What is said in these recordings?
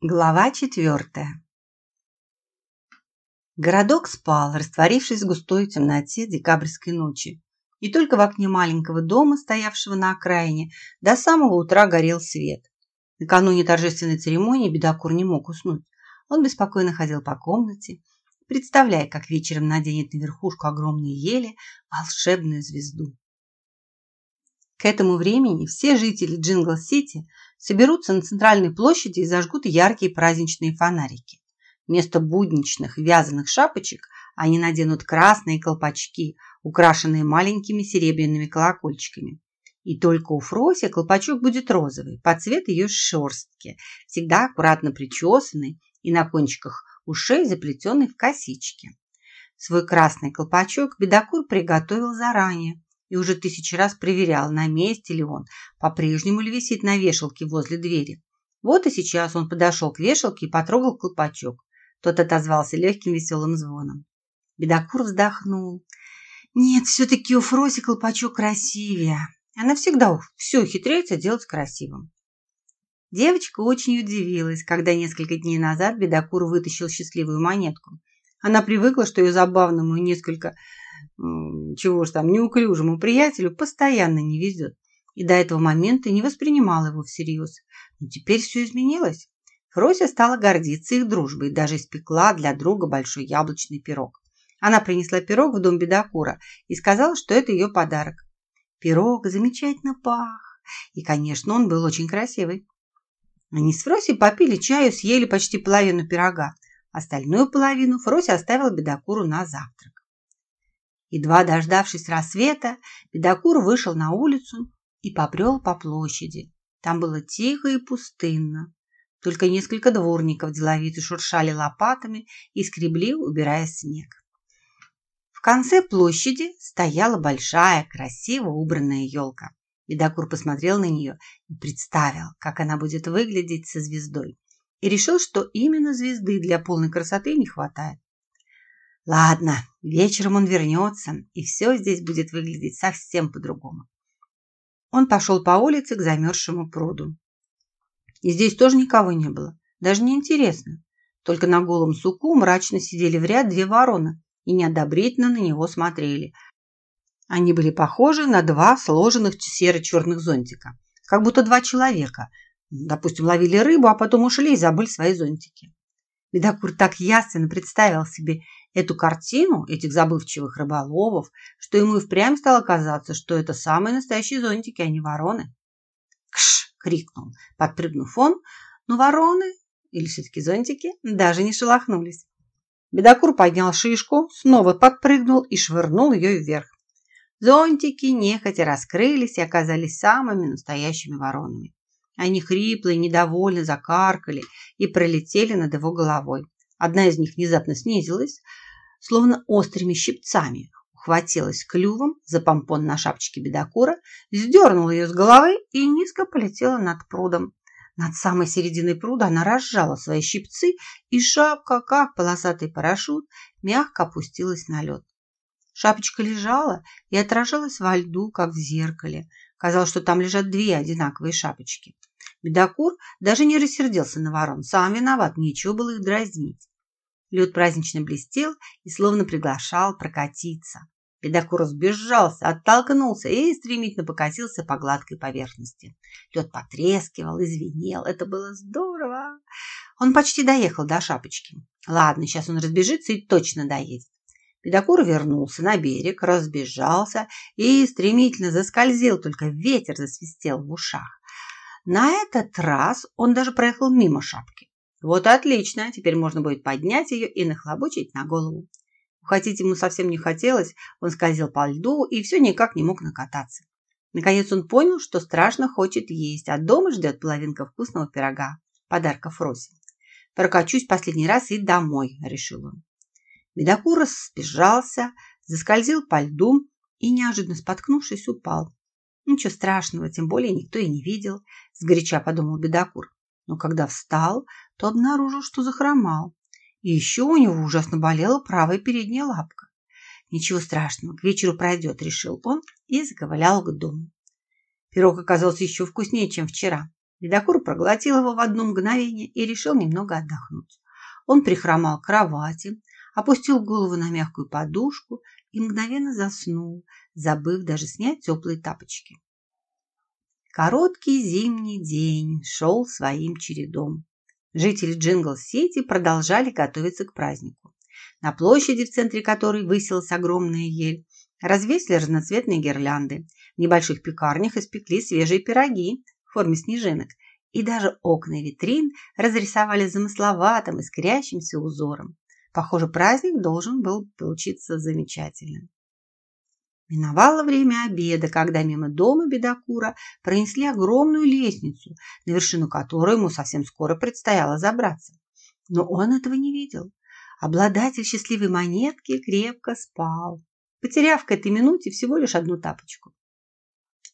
Глава четвертая Городок спал, растворившись в густой темноте декабрьской ночи. И только в окне маленького дома, стоявшего на окраине, до самого утра горел свет. Накануне торжественной церемонии Бедокур не мог уснуть. Он беспокойно ходил по комнате, представляя, как вечером наденет на верхушку огромной ели волшебную звезду. К этому времени все жители Джингл-Сити соберутся на центральной площади и зажгут яркие праздничные фонарики. Вместо будничных вязаных шапочек они наденут красные колпачки, украшенные маленькими серебряными колокольчиками. И только у Фроси колпачок будет розовый, под цвет ее шерстки, всегда аккуратно причесанный и на кончиках ушей заплетенный в косички. Свой красный колпачок Бедокур приготовил заранее, и уже тысячи раз проверял, на месте ли он, по-прежнему ли висит на вешалке возле двери. Вот и сейчас он подошел к вешалке и потрогал колпачок. Тот отозвался легким веселым звоном. Бедокур вздохнул. Нет, все-таки у Фроси колпачок красивее. Она всегда все ухитряется делать красивым. Девочка очень удивилась, когда несколько дней назад Бедокур вытащил счастливую монетку. Она привыкла, что ее забавному и несколько чего ж там, неуклюжему приятелю постоянно не везет. И до этого момента не воспринимала его всерьез. Но теперь все изменилось. Фрося стала гордиться их дружбой и даже испекла для друга большой яблочный пирог. Она принесла пирог в дом Бедокура и сказала, что это ее подарок. Пирог замечательно пах, и, конечно, он был очень красивый. Они с Фросей попили чаю, съели почти половину пирога. Остальную половину Фрося оставила Бедокуру на завтрак. Едва дождавшись рассвета, Бедокур вышел на улицу и побрел по площади. Там было тихо и пустынно. Только несколько дворников деловито шуршали лопатами и скребли, убирая снег. В конце площади стояла большая, красиво убранная елка. Бедокур посмотрел на нее и представил, как она будет выглядеть со звездой. И решил, что именно звезды для полной красоты не хватает. Ладно, вечером он вернется, и все здесь будет выглядеть совсем по-другому. Он пошел по улице к замерзшему пруду. И здесь тоже никого не было. Даже не интересно. Только на голом суку мрачно сидели в ряд две вороны и неодобрительно на него смотрели. Они были похожи на два сложенных серо-черных зонтика. Как будто два человека. Допустим, ловили рыбу, а потом ушли и забыли свои зонтики. Бедокур так ясно представил себе эту картину этих забывчивых рыболовов, что ему и впрямь стало казаться, что это самые настоящие зонтики, а не вороны. «Кш!» – крикнул, подпрыгнув он, но вороны, или все-таки зонтики, даже не шелохнулись. Бедокур поднял шишку, снова подпрыгнул и швырнул ее вверх. Зонтики нехотя раскрылись и оказались самыми настоящими воронами. Они хрипло недовольно закаркали и пролетели над его головой. Одна из них внезапно снизилась, словно острыми щипцами, ухватилась клювом за помпон на шапочке бедокура, сдернула ее с головы и низко полетела над прудом. Над самой серединой пруда она разжала свои щипцы, и шапка, как полосатый парашют, мягко опустилась на лед. Шапочка лежала и отражалась во льду, как в зеркале. Казалось, что там лежат две одинаковые шапочки. Бедокур даже не рассердился на ворон. Сам виноват, нечего было их дразнить. Лед празднично блестел и словно приглашал прокатиться. Бедокур сбежался, оттолкнулся и стремительно покатился по гладкой поверхности. Лед потрескивал, извинел. Это было здорово. Он почти доехал до шапочки. Ладно, сейчас он разбежится и точно доедет. Бедокур вернулся на берег, разбежался и стремительно заскользил, только ветер засвистел в ушах. На этот раз он даже проехал мимо шапки. Вот отлично, теперь можно будет поднять ее и нахлобучить на голову. Уходить ему совсем не хотелось, он скользил по льду и все никак не мог накататься. Наконец он понял, что страшно хочет есть, а дома ждет половинка вкусного пирога, подарка Фросе. «Прокачусь последний раз и домой», – решил он. Бедокур сбежался, заскользил по льду и, неожиданно споткнувшись, упал. Ничего страшного, тем более никто и не видел, сгоряча подумал бедокур. Но когда встал, то обнаружил, что захромал. И еще у него ужасно болела правая передняя лапка. Ничего страшного, к вечеру пройдет, решил он и заковылял к дому. Пирог оказался еще вкуснее, чем вчера. Бедокур проглотил его в одно мгновение и решил немного отдохнуть. Он прихромал к кровати, опустил голову на мягкую подушку и мгновенно заснул, забыв даже снять теплые тапочки. Короткий зимний день шел своим чередом. Жители Джингл-Сити продолжали готовиться к празднику. На площади, в центре которой высилась огромная ель, развесили разноцветные гирлянды. В небольших пекарнях испекли свежие пироги в форме снежинок, и даже окна витрин разрисовали замысловатым искрящимся узором. Похоже, праздник должен был получиться замечательным. Миновало время обеда, когда мимо дома бедокура пронесли огромную лестницу, на вершину которой ему совсем скоро предстояло забраться. Но он этого не видел. Обладатель счастливой монетки крепко спал, потеряв к этой минуте всего лишь одну тапочку.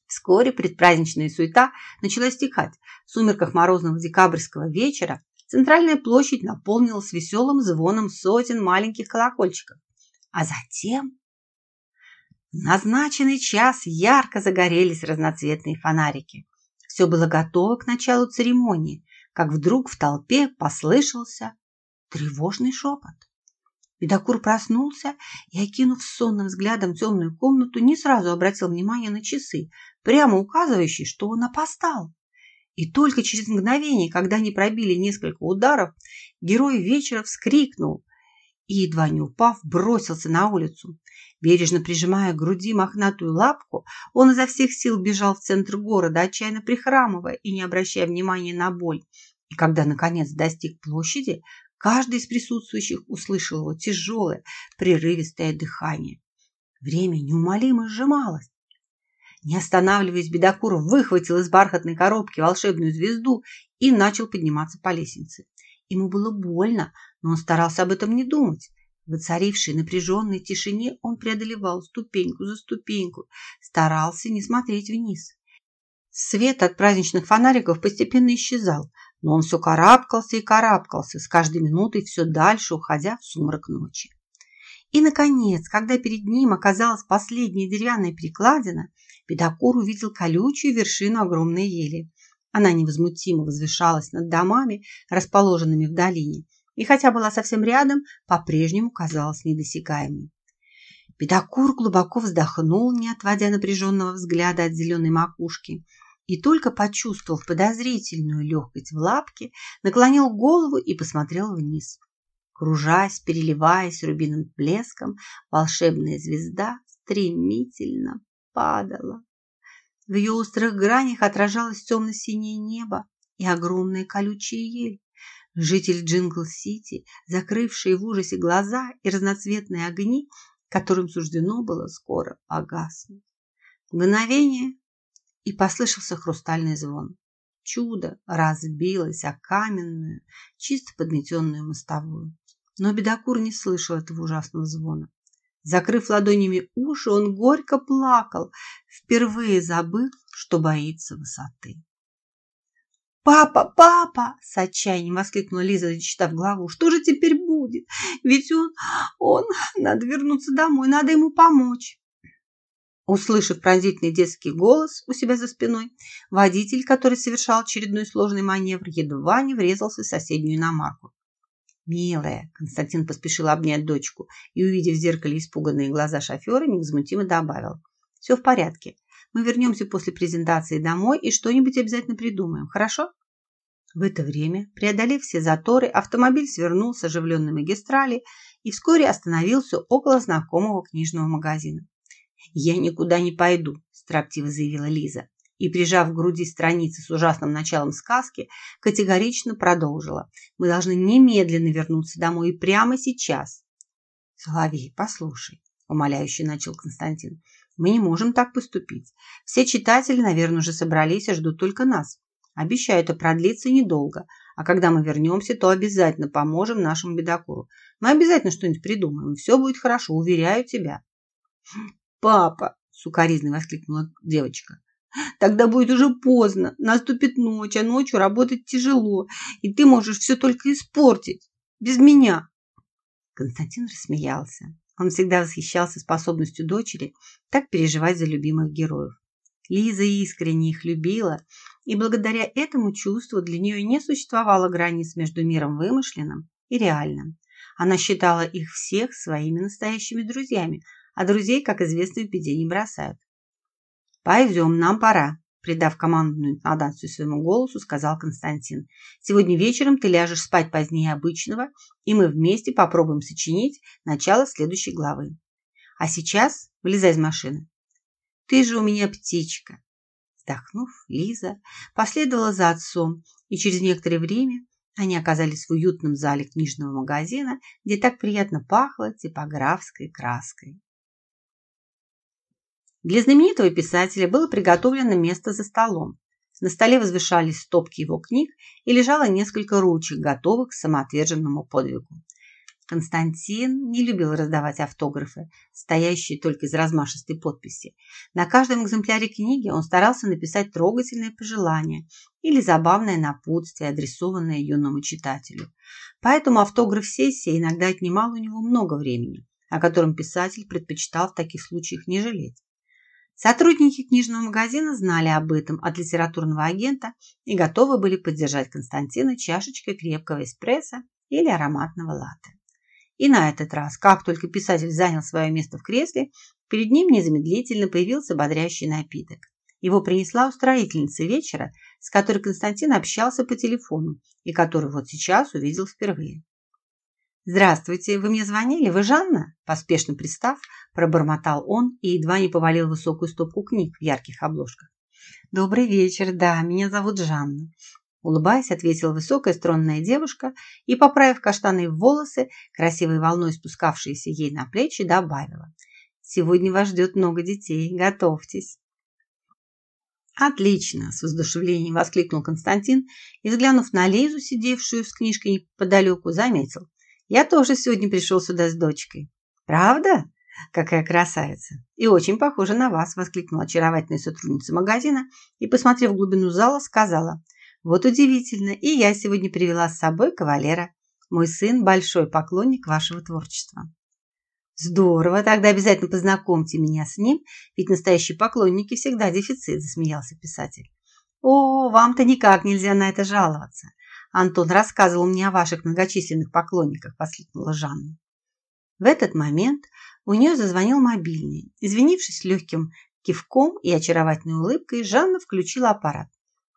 Вскоре предпраздничная суета начала стихать. В сумерках морозного декабрьского вечера центральная площадь наполнилась веселым звоном сотен маленьких колокольчиков. А затем в назначенный час ярко загорелись разноцветные фонарики. Все было готово к началу церемонии, как вдруг в толпе послышался тревожный шепот. Бедокур проснулся и, окинув сонным взглядом темную комнату, не сразу обратил внимание на часы, прямо указывающие, что он опоздал. И только через мгновение, когда они пробили несколько ударов, герой вечера вскрикнул и, едва не упав, бросился на улицу. Бережно прижимая к груди мохнатую лапку, он изо всех сил бежал в центр города, отчаянно прихрамывая и не обращая внимания на боль. И когда, наконец, достиг площади, каждый из присутствующих услышал его тяжелое, прерывистое дыхание. Время неумолимо сжималось. Не останавливаясь, Бедокуров выхватил из бархатной коробки волшебную звезду и начал подниматься по лестнице. Ему было больно, но он старался об этом не думать. В воцарившей напряженной тишине он преодолевал ступеньку за ступеньку, старался не смотреть вниз. Свет от праздничных фонариков постепенно исчезал, но он все карабкался и карабкался, с каждой минутой все дальше уходя в сумрак ночи. И, наконец, когда перед ним оказалась последняя деревянная перекладина, Бедокур увидел колючую вершину огромной ели. Она невозмутимо возвышалась над домами, расположенными в долине, и хотя была совсем рядом, по-прежнему казалась недосягаемой. Бедокур глубоко вздохнул, не отводя напряженного взгляда от зеленой макушки, и только почувствовав подозрительную легкость в лапке, наклонил голову и посмотрел вниз. Кружась, переливаясь рубиновым блеском, волшебная звезда стремительно падала. В ее острых гранях отражалось темно-синее небо и огромная колючая ель. Жители Джингл-Сити, закрывшие в ужасе глаза и разноцветные огни, которым суждено было скоро погаснуть. Мгновение, и послышался хрустальный звон. Чудо разбилось о каменную, чисто подметенную мостовую. Но бедокур не слышал этого ужасного звона. Закрыв ладонями уши, он горько плакал, впервые забыв, что боится высоты. «Папа, папа!» – с отчаянием воскликнула Лиза, зачитав главу. «Что же теперь будет? Ведь он... он... Надо вернуться домой, надо ему помочь!» Услышав пронзительный детский голос у себя за спиной, водитель, который совершал очередной сложный маневр, едва не врезался в соседнюю иномарку. «Милая!» – Константин поспешил обнять дочку и, увидев в зеркале испуганные глаза шофера, невозмутимо добавил. «Все в порядке. Мы вернемся после презентации домой и что-нибудь обязательно придумаем, хорошо? В это время, преодолев все заторы, автомобиль свернул с оживленной магистрали и вскоре остановился около знакомого книжного магазина. «Я никуда не пойду», – строптиво заявила Лиза. И, прижав к груди страницы с ужасным началом сказки, категорично продолжила. «Мы должны немедленно вернуться домой и прямо сейчас». «Соловей, послушай», – умоляюще начал Константин. Мы не можем так поступить. Все читатели, наверное, уже собрались и ждут только нас. Обещаю, это продлится недолго. А когда мы вернемся, то обязательно поможем нашему бедокуру. Мы обязательно что-нибудь придумаем, все будет хорошо, уверяю тебя. «Папа!» – сукоризной воскликнула девочка. «Тогда будет уже поздно. Наступит ночь, а ночью работать тяжело, и ты можешь все только испортить. Без меня!» Константин рассмеялся. Он всегда восхищался способностью дочери так переживать за любимых героев. Лиза искренне их любила и благодаря этому чувству для нее не существовало границ между миром вымышленным и реальным. Она считала их всех своими настоящими друзьями, а друзей, как известно, в беде не бросают. «Пойдем, нам пора», – придав командную интонацию своему голосу, сказал Константин. «Сегодня вечером ты ляжешь спать позднее обычного, и мы вместе попробуем сочинить начало следующей главы. А сейчас вылезай из машины. Ты же у меня птичка». Вздохнув, Лиза последовала за отцом, и через некоторое время они оказались в уютном зале книжного магазина, где так приятно пахло типографской краской. Для знаменитого писателя было приготовлено место за столом. На столе возвышались стопки его книг и лежало несколько ручек, готовых к самоотверженному подвигу. Константин не любил раздавать автографы, стоящие только из размашистой подписи. На каждом экземпляре книги он старался написать трогательное пожелание или забавное напутствие, адресованное юному читателю. Поэтому автограф-сессия иногда отнимала у него много времени, о котором писатель предпочитал в таких случаях не жалеть. Сотрудники книжного магазина знали об этом от литературного агента и готовы были поддержать Константина чашечкой крепкого эспрессо или ароматного латте. И на этот раз, как только писатель занял свое место в кресле, перед ним незамедлительно появился бодрящий напиток. Его принесла устроительница вечера, с которой Константин общался по телефону и который вот сейчас увидел впервые. «Здравствуйте, вы мне звонили? Вы Жанна?» Поспешно пристав, пробормотал он и едва не повалил высокую стопку книг в ярких обложках. «Добрый вечер, да, меня зовут Жанна. Улыбаясь, ответила высокая стройная девушка и, поправив каштаны волосы, красивой волной спускавшиеся ей на плечи, добавила. «Сегодня вас ждет много детей. Готовьтесь». «Отлично!» – с воздушевлением воскликнул Константин и, взглянув на Лизу, сидевшую с книжкой неподалеку, заметил. «Я тоже сегодня пришел сюда с дочкой». «Правда? Какая красавица! И очень похожа на вас!» – воскликнула очаровательная сотрудница магазина и, посмотрев в глубину зала, сказала – вот удивительно, и я сегодня привела с собой кавалера. Мой сын – большой поклонник вашего творчества. Здорово, тогда обязательно познакомьте меня с ним, ведь настоящие поклонники всегда дефицит, засмеялся писатель. О, вам-то никак нельзя на это жаловаться. Антон рассказывал мне о ваших многочисленных поклонниках, воскликнула Жанна. В этот момент у нее зазвонил мобильный. Извинившись легким кивком и очаровательной улыбкой, Жанна включила аппарат.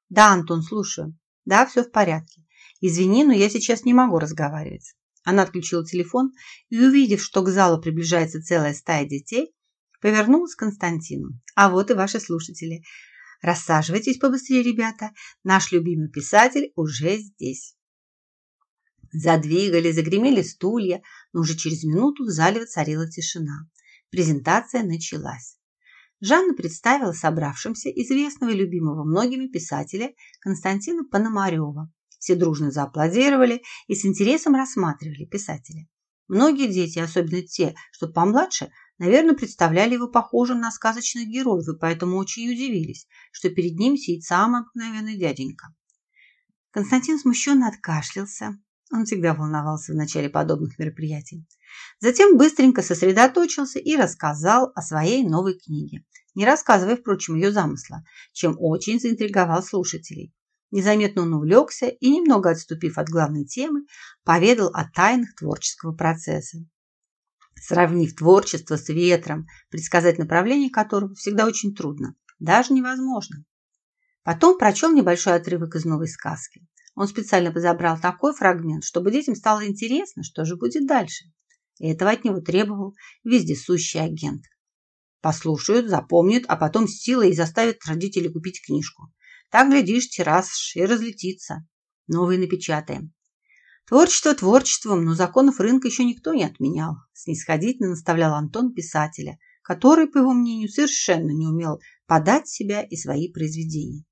Да, Антон, слушаю. Да, все в порядке. Извини, но я сейчас не могу разговаривать. Она отключила телефон и, увидев, что к залу приближается целая стая детей, повернулась к Константину. А вот и ваши слушатели. Рассаживайтесь побыстрее, ребята. Наш любимый писатель уже здесь. Задвигали, загремели стулья, но уже через минуту в зале царила тишина. Презентация началась. Жанна представила собравшимся известного и любимого многими писателя Константина Пономарева. Все дружно зааплодировали и с интересом рассматривали писателя. Многие дети, особенно те, что помладше, наверное, представляли его похожим на сказочных героев и поэтому очень удивились, что перед ним сидит самый обыкновенный дяденька. Константин смущенно откашлялся. Он всегда волновался в начале подобных мероприятий. Затем быстренько сосредоточился и рассказал о своей новой книге, не рассказывая, впрочем, ее замысла, чем очень заинтриговал слушателей. Незаметно он увлекся и, немного отступив от главной темы, поведал о тайнах творческого процесса. Сравнив творчество с ветром, предсказать направление которого всегда очень трудно, даже невозможно. Потом прочел небольшой отрывок из новой сказки. Он специально подобрал такой фрагмент, чтобы детям стало интересно, что же будет дальше. И этого от него требовал вездесущий агент. Послушают, запомнят, а потом силой заставят родителей купить книжку. Так, глядишь, тираж и разлетится. Новые напечатаем. Творчество творчеством, но законов рынка еще никто не отменял. Снисходительно наставлял Антон писателя, который, по его мнению, совершенно не умел подать себя и свои произведения.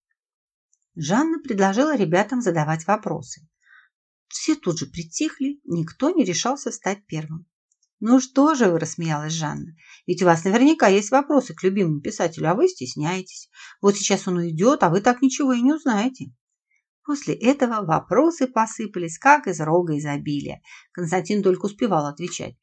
Жанна предложила ребятам задавать вопросы. Все тут же притихли, никто не решался стать первым. «Ну что же вы?» – рассмеялась Жанна. «Ведь у вас наверняка есть вопросы к любимому писателю, а вы стесняетесь. Вот сейчас он уйдет, а вы так ничего и не узнаете». После этого вопросы посыпались, как из рога изобилия. Константин только успевал отвечать.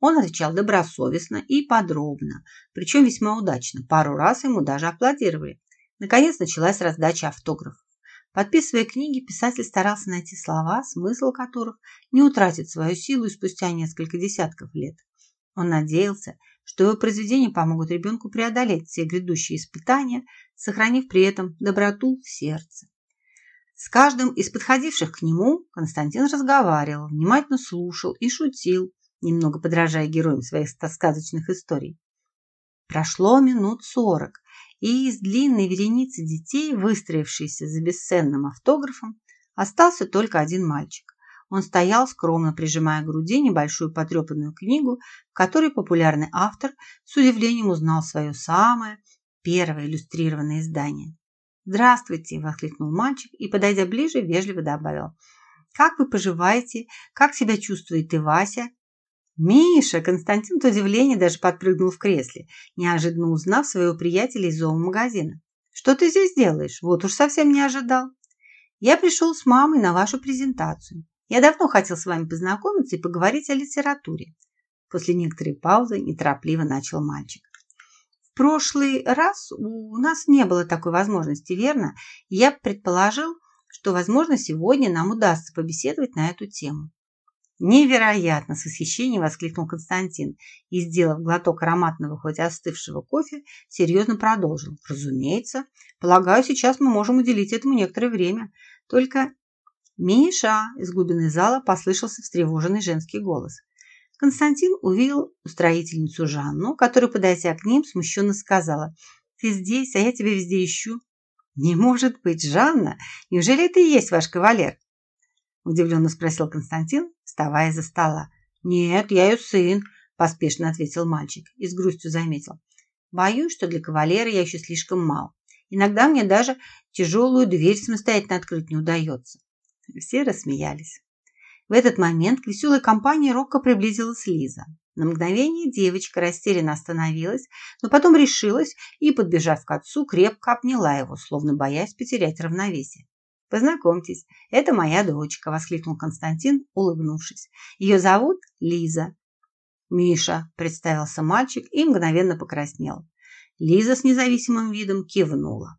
Он отвечал добросовестно и подробно, причем весьма удачно. Пару раз ему даже аплодировали. Наконец началась раздача автографов. Подписывая книги, писатель старался найти слова, смысл которых не утратит свою силу и спустя несколько десятков лет. Он надеялся, что его произведения помогут ребенку преодолеть все грядущие испытания, сохранив при этом доброту в сердце. С каждым из подходивших к нему Константин разговаривал, внимательно слушал и шутил, немного подражая героям своих сказочных историй. Прошло минут сорок, и из длинной вереницы детей, выстроившейся за бесценным автографом, остался только один мальчик. Он стоял, скромно прижимая к груди небольшую потрепанную книгу, в которой популярный автор с удивлением узнал свое самое первое иллюстрированное издание. «Здравствуйте!» – воскликнул мальчик и, подойдя ближе, вежливо добавил. «Как вы поживаете? Как себя чувствует и Вася?» «Миша!» – Константин от удивления даже подпрыгнул в кресле, неожиданно узнав своего приятеля из зоомагазина. «Что ты здесь делаешь? Вот уж совсем не ожидал!» «Я пришел с мамой на вашу презентацию. Я давно хотел с вами познакомиться и поговорить о литературе». После некоторой паузы неторопливо начал мальчик. Прошлый раз у нас не было такой возможности, верно? Я предположил, что, возможно, сегодня нам удастся побеседовать на эту тему. «Невероятно!» – с восхищением воскликнул Константин и, сделав глоток ароматного, хоть остывшего кофе, серьезно продолжил. «Разумеется. Полагаю, сейчас мы можем уделить этому некоторое время. Только...» «Миша!» – из глубины зала послышался встревоженный женский голос. Константин увидел устроительницу Жанну, которая, подойдя к ним, смущенно сказала «Ты здесь, а я тебя везде ищу». «Не может быть, Жанна! Неужели это и есть ваш кавалер?» Удивленно спросил Константин, вставая за стола. «Нет, я ее сын», – поспешно ответил мальчик и с грустью заметил. «Боюсь, что для кавалера я еще слишком мал. Иногда мне даже тяжелую дверь самостоятельно открыть не удается». Все рассмеялись. В этот момент к веселой компании робко приблизилась Лиза. На мгновение девочка растерянно остановилась, но потом решилась и, подбежав к отцу, крепко обняла его, словно боясь потерять равновесие. «Познакомьтесь, это моя дочка», – воскликнул Константин, улыбнувшись. «Ее зовут Лиза». «Миша», – представился мальчик и мгновенно покраснел. Лиза с независимым видом кивнула.